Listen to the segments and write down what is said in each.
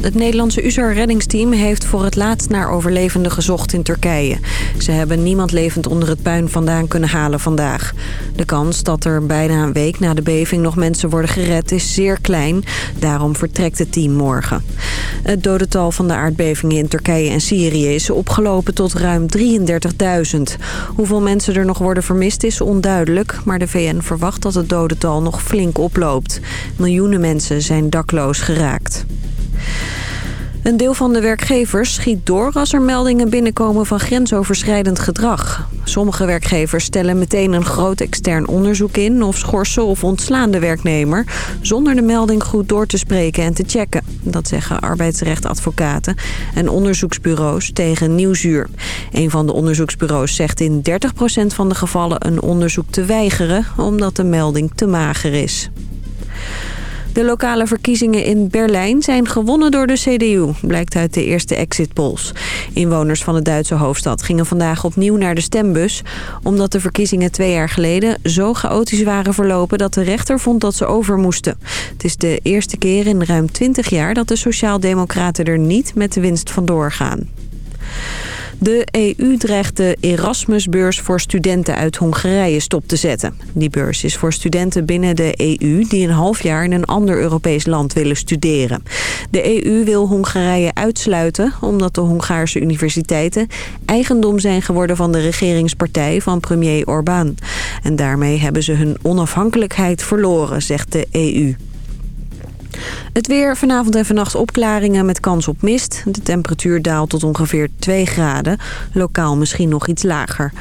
Het Nederlandse USAR-reddingsteam heeft voor het laatst naar overlevenden gezocht in Turkije. Ze hebben niemand levend onder het puin vandaan kunnen halen vandaag. De kans dat er bijna een week na de beving nog mensen worden gered is zeer klein. Daarom vertrekt het team morgen. Het dodental van de aardbevingen in Turkije en Syrië is opgelopen tot ruim 33.000. Hoeveel mensen er nog worden vermist is onduidelijk... maar de VN verwacht dat het dodental nog flink oploopt. Miljoenen mensen zijn dakloos geraakt. Een deel van de werkgevers schiet door als er meldingen binnenkomen van grensoverschrijdend gedrag. Sommige werkgevers stellen meteen een groot extern onderzoek in... of schorsen of ontslaan de werknemer... zonder de melding goed door te spreken en te checken. Dat zeggen arbeidsrechtadvocaten en onderzoeksbureaus tegen Nieuwsuur. Een van de onderzoeksbureaus zegt in 30% van de gevallen een onderzoek te weigeren... omdat de melding te mager is. De lokale verkiezingen in Berlijn zijn gewonnen door de CDU, blijkt uit de eerste exit polls. Inwoners van de Duitse hoofdstad gingen vandaag opnieuw naar de stembus... omdat de verkiezingen twee jaar geleden zo chaotisch waren verlopen... dat de rechter vond dat ze over moesten. Het is de eerste keer in ruim 20 jaar dat de Sociaaldemocraten er niet met de winst vandoor gaan. De EU dreigt de Erasmusbeurs voor studenten uit Hongarije stop te zetten. Die beurs is voor studenten binnen de EU die een half jaar in een ander Europees land willen studeren. De EU wil Hongarije uitsluiten omdat de Hongaarse universiteiten eigendom zijn geworden van de regeringspartij van premier Orbán. En daarmee hebben ze hun onafhankelijkheid verloren, zegt de EU. Het weer, vanavond en vannacht opklaringen met kans op mist. De temperatuur daalt tot ongeveer 2 graden. Lokaal misschien nog iets lager.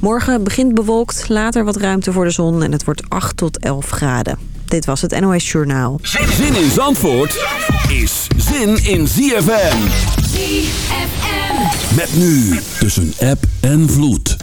Morgen begint bewolkt, later wat ruimte voor de zon... en het wordt 8 tot 11 graden. Dit was het NOS Journaal. Zin in Zandvoort is zin in ZFM. ZFM. Met nu tussen app en vloed.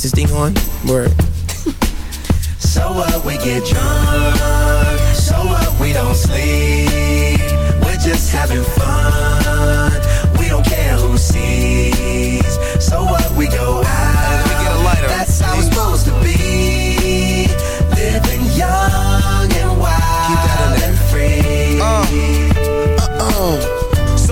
Word. so what? We get drunk. So what? We don't sleep. We're just having fun. We don't care who sees. So what? We go out. we get a lighter. That's how it's supposed to be. Living young and wild and free. Uh, uh-uh.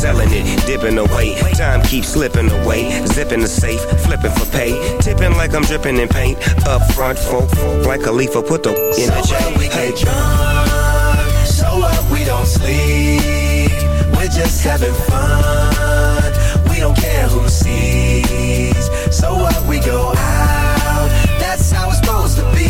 selling it, dipping away. Time keeps slipping away. Zipping the safe, flipping for pay. Tipping like I'm dripping in paint. Up front, folk, like a leaf, put the in so the J. we Hey. get drunk. So what? We don't sleep. We're just having fun. We don't care who sees. So what? We go out. That's how it's supposed to be.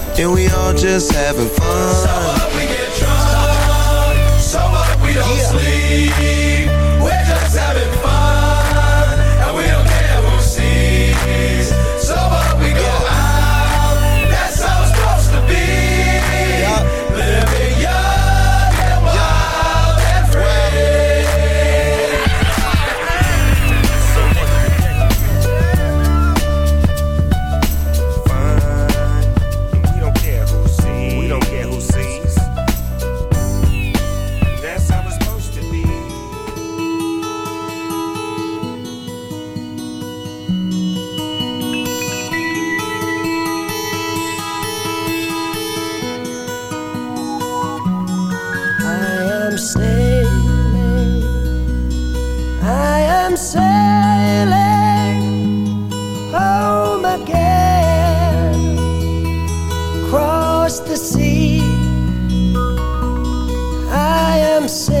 and we all just having fun. So up, we get drunk. So what? We don't sleep. We're just having I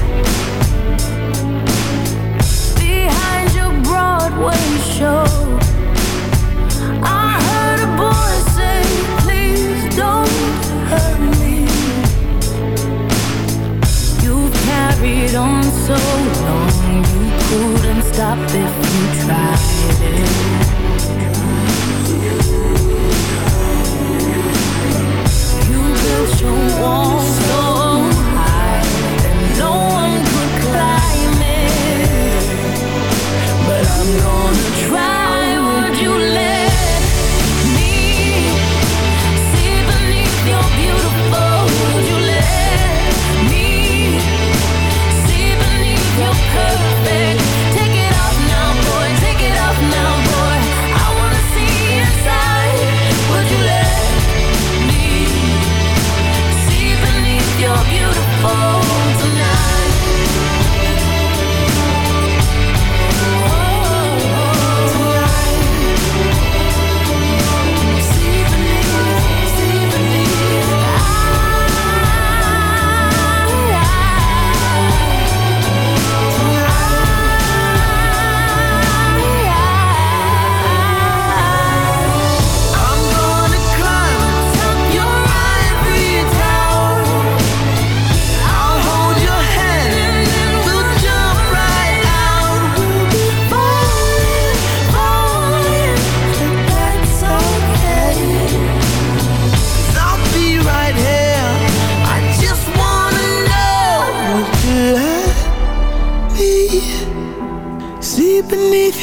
so long, you couldn't stop if you tried it. You built your wall so high that no one could climb it. But I'm gonna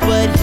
but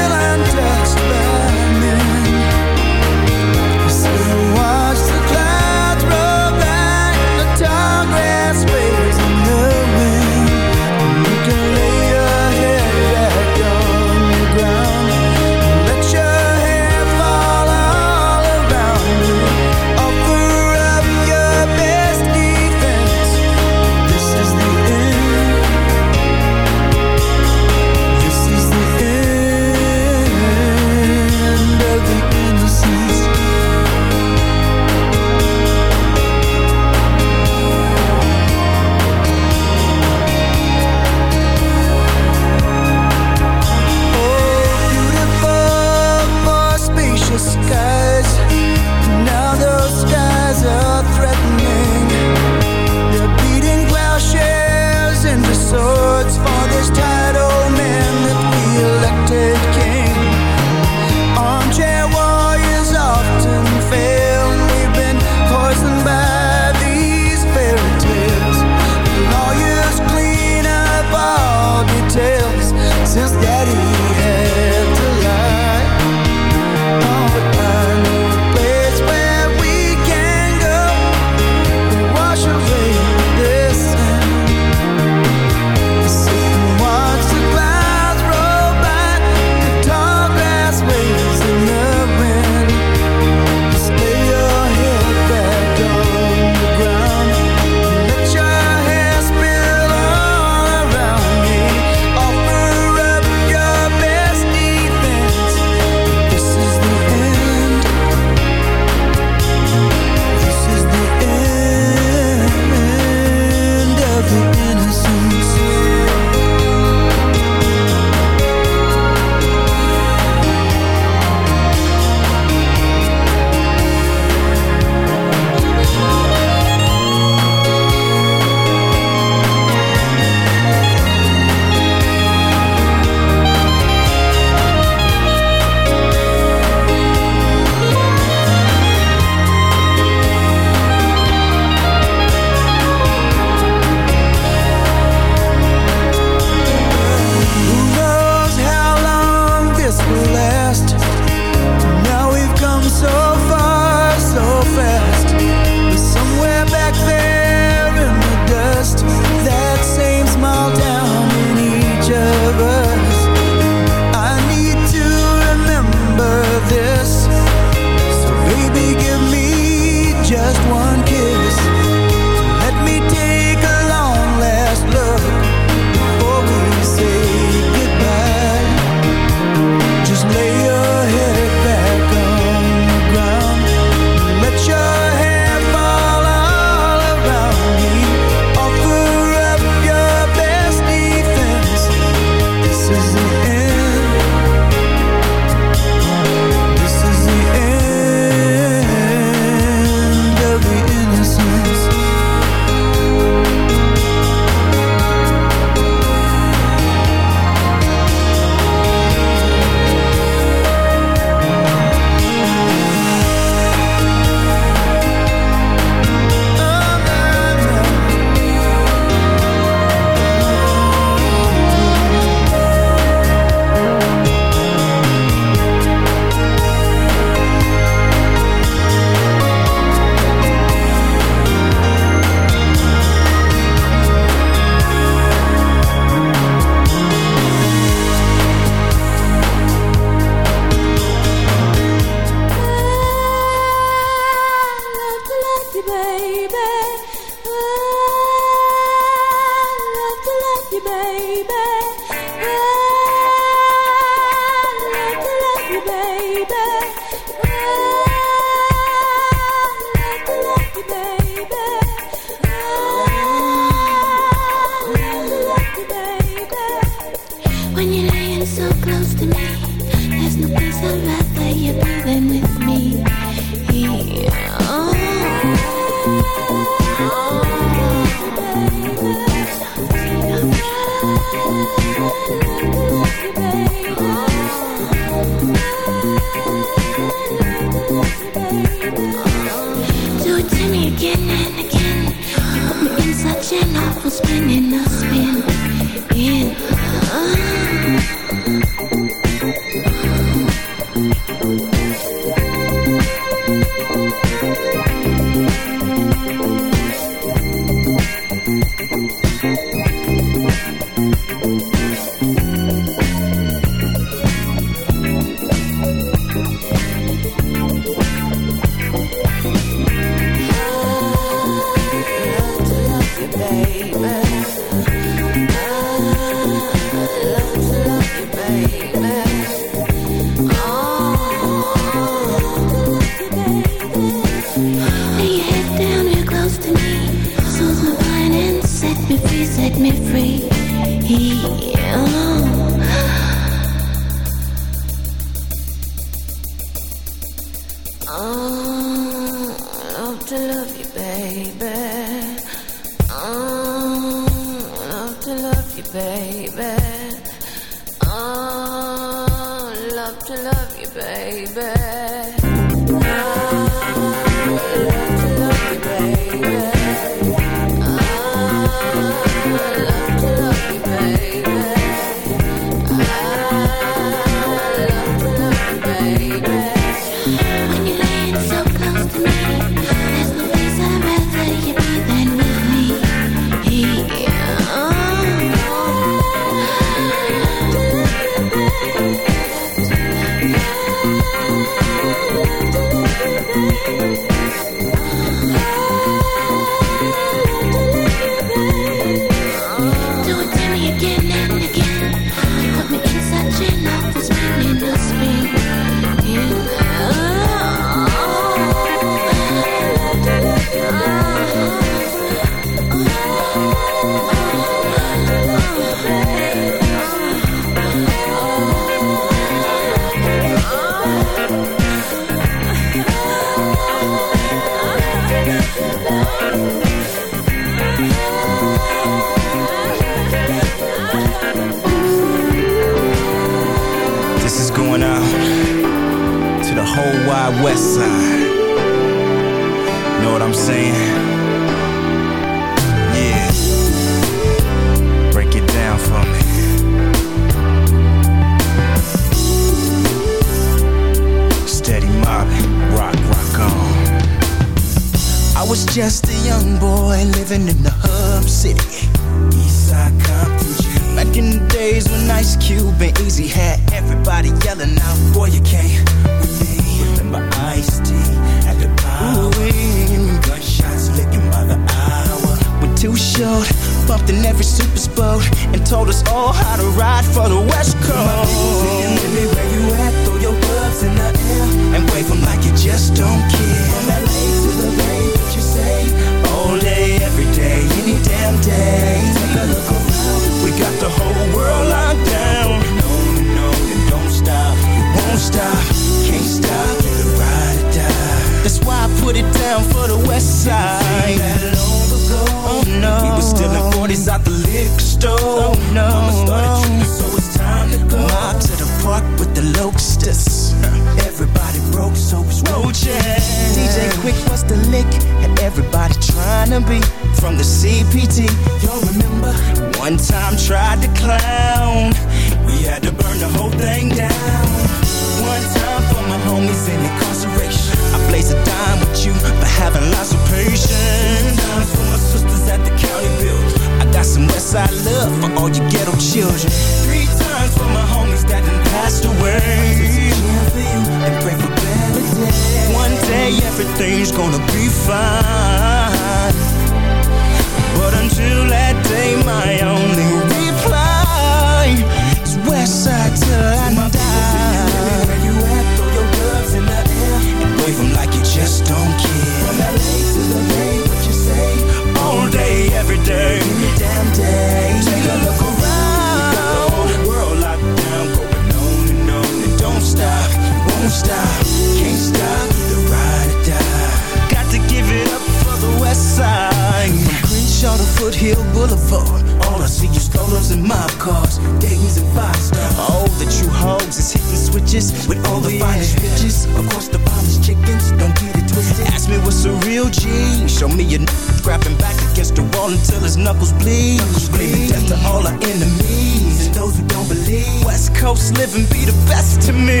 Coast living be the best to me.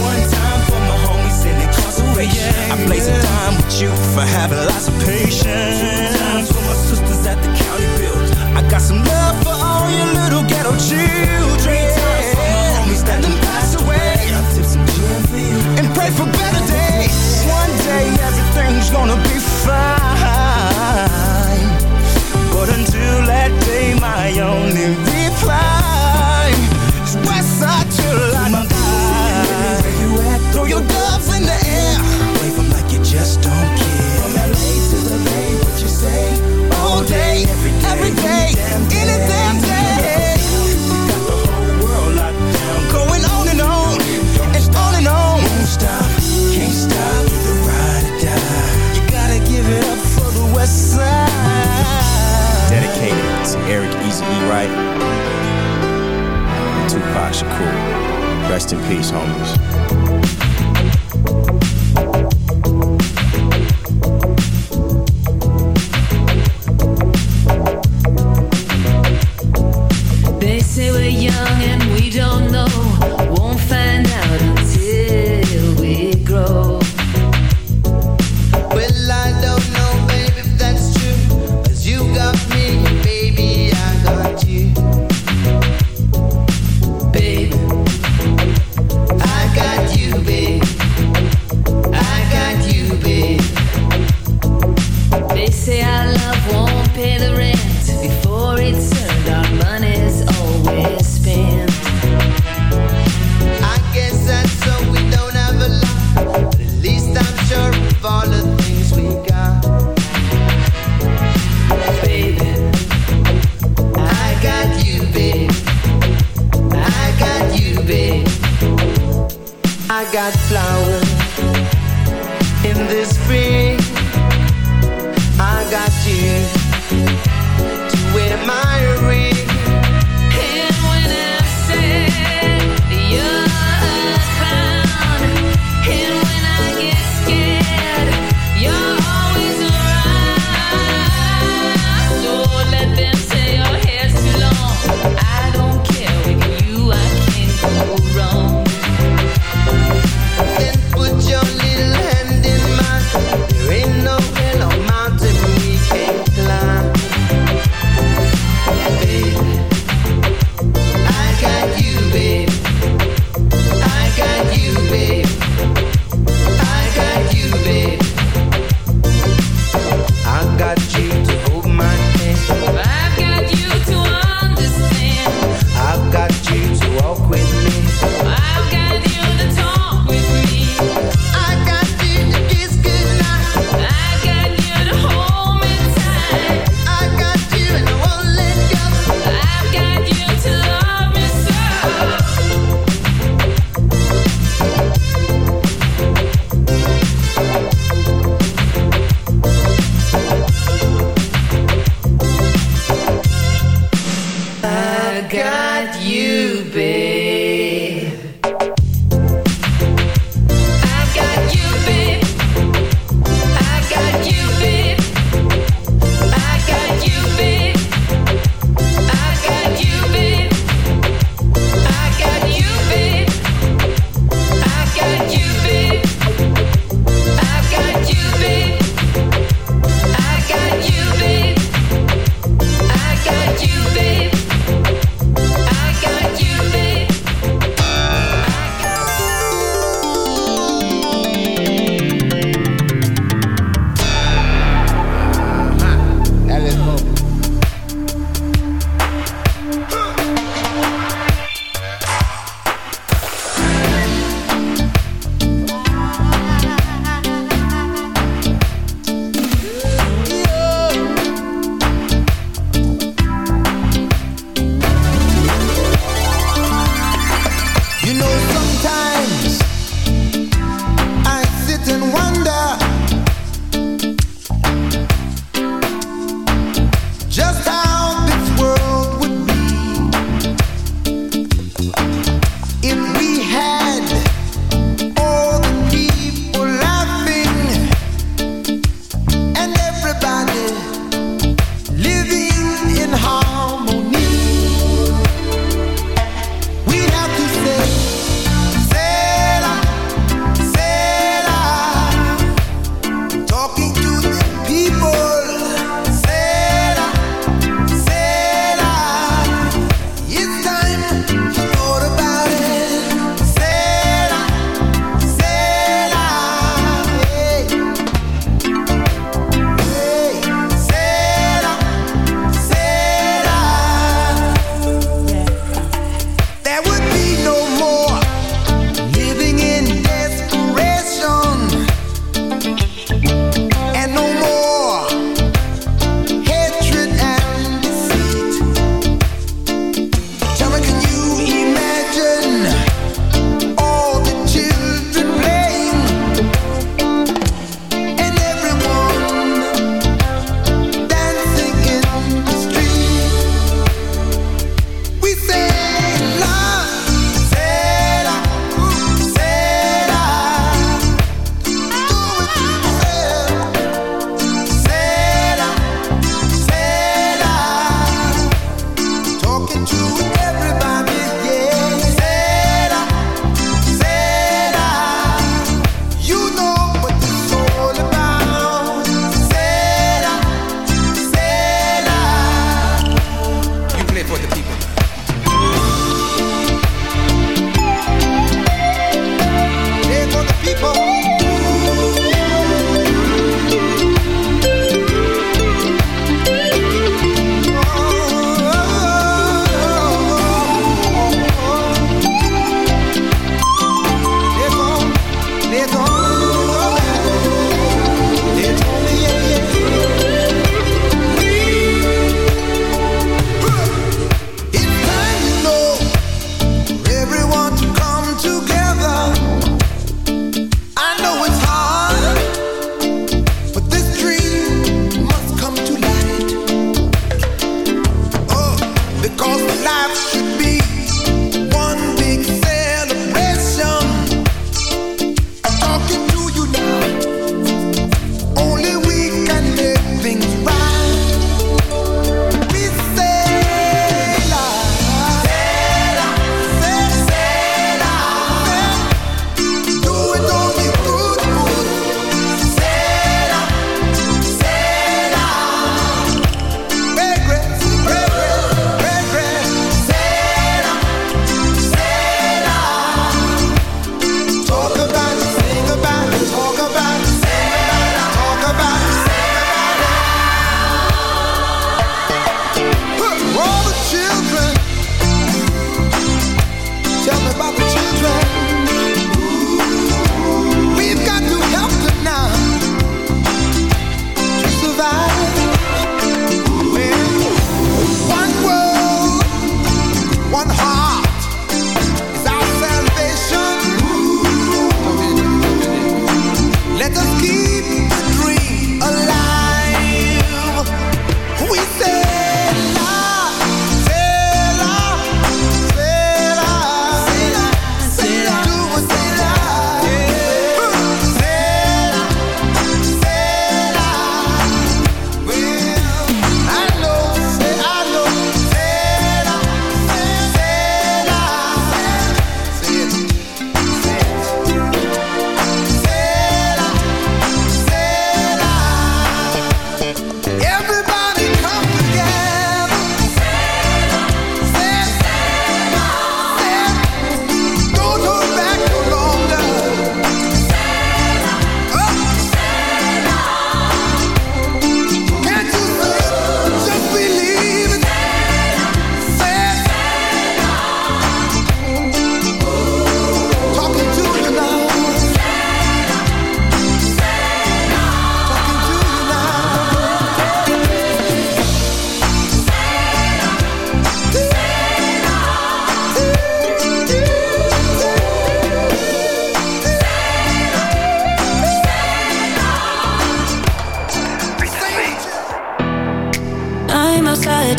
One time for my homies in incarceration. I blaze a time with you for having lots of patience. Two times for my sisters at the county build. I got some love for all your little ghetto children. Three times for my homies that done passed away. I tip some gin for you and pray for better days. One day everything's gonna be fine. But until that day, my only just don't care. From LA to the Bay, what you say? All day, every day, every day, any damn day. We got the whole world locked down. Going on and on, and on and on. Won't stop, can't stop, the ride or die. You gotta give it up for the West Side. Dedicated to Eric Easy E. Wright and Tupac Shakur. Rest in peace, homies.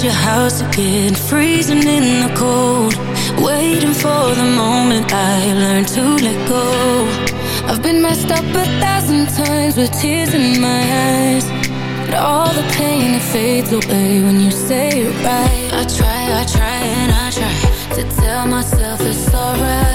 your house again, freezing in the cold. Waiting for the moment I learn to let go. I've been messed up a thousand times with tears in my eyes. But all the pain it fades away when you say it right. I try, I try, and I try to tell myself it's alright